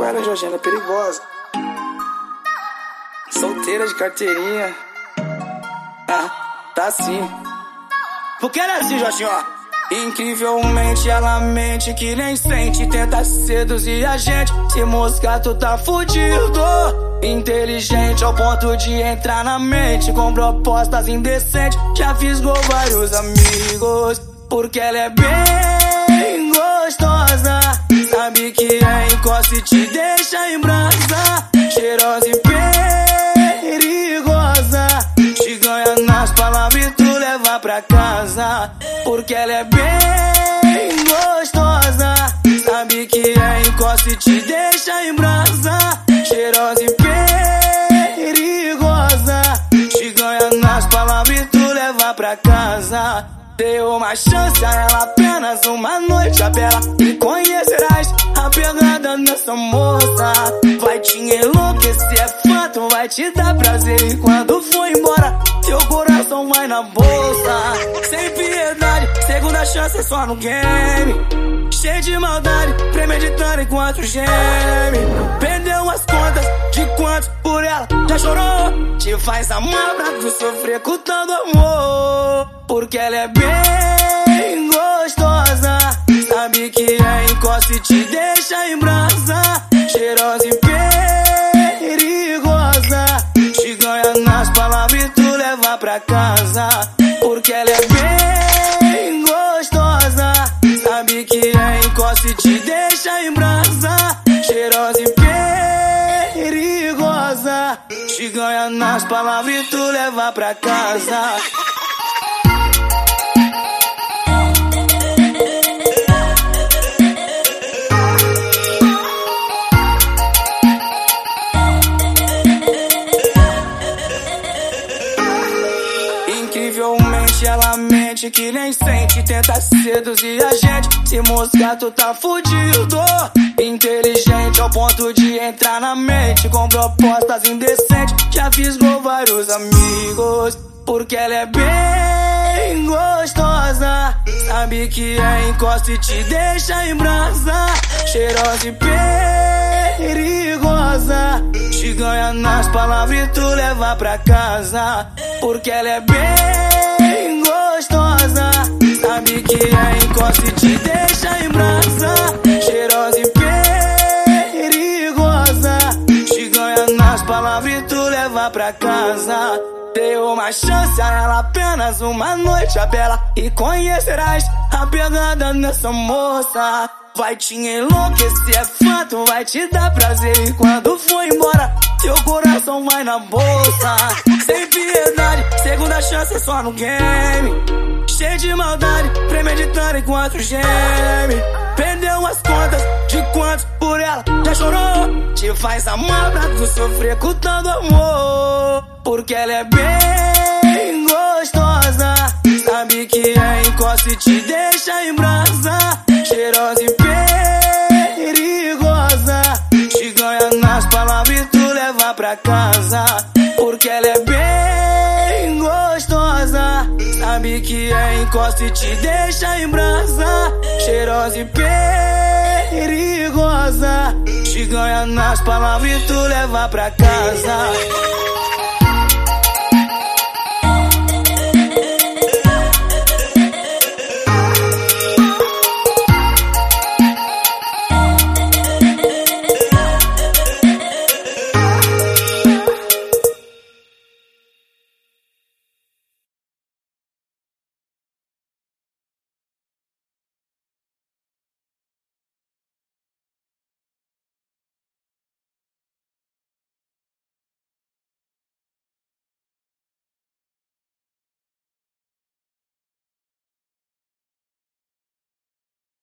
com ela, Georgina, é perigosa. Solteira de carteirinha. Ah, tá sim. Por que ela é assim, Jorginho? Incrivelmente ela mente que nem sente Tenta seduzir a gente Se moscar tu tá fudido Inteligente ao ponto de entrar na mente Com propostas indecentes Já fisgou vários amigos Porque ela é bem Sabe que é encosta e te deixa em brasa. Cheirosa e perigosa. Te ganha nas palavras e tu leva pra casa. Porque ela é bem gostosa. Sabe que é encosta e te deixa em brasa. Cheirosa e perigosa. Te ganha nas palavras e tu leva pra casa Deu uma chance a ela, apenas uma noite a bela E conhecerás. A pegada dessa moça Vai te enlouquecer, é fato, vai te dar prazer. E quando for embora, teu coração vai na bolsa. Sem piedade, segunda chance só no game Cheio de maldade, premeditando enquanto geme Perdeu as contas de quanto por ela já chorou Te faz amar pra tu sofrer com tanto amor porque ela é bem gostosa. Sabe que é encosta e te deixa em brasa. Cheirosa e perigosa. Te ganha nas palavras e tu leva pra casa. Porque ela é bem. Sabe que é encosta e te deixa em brasa. Cheirosa e perigosa. Te ganha nas palavras e tu leva pra casa. Que nem sente Tenta seduzir a gente. Se moscar tu tá fudido Inteligente ao ponto de entrar na mente. Com propostas indecentes Já fisgou vários amigos. Porque ela é bem gostosa. Sabe que é encosta e te deixa em brasa. Cheirosa e perigosa. Te ganha nas palavras e tu leva pra casa. Porque ela é bem Sabe que é encosta e te deixa em brasa. Cheirosa e perigosa. Te ganha nas palavras e tu leva pra casa. Deu uma chance a ela, apenas uma noite a bela. E conhecerás a pegada dessa moça. Vai te enlouquecer, é fato, vai te dar prazer. E quando for embora, teu coração vai na bolsa chance só no game. Cheio de maldade, premeditando enquanto geme. Perdeu as contas de quantos por ela já chorou. Te faz amar pra tu sofrer com tanto amor. Porque ela é bem gostosa. Sabe que é encosta e te deixa em brasa. Cheirosa e perigosa. Te ganha nas palavras e tu leva pra casa Sabe que é encosta e te deixa em brasa. Cheirosa e perigosa. Te ganha nas palavras e tu leva pra casa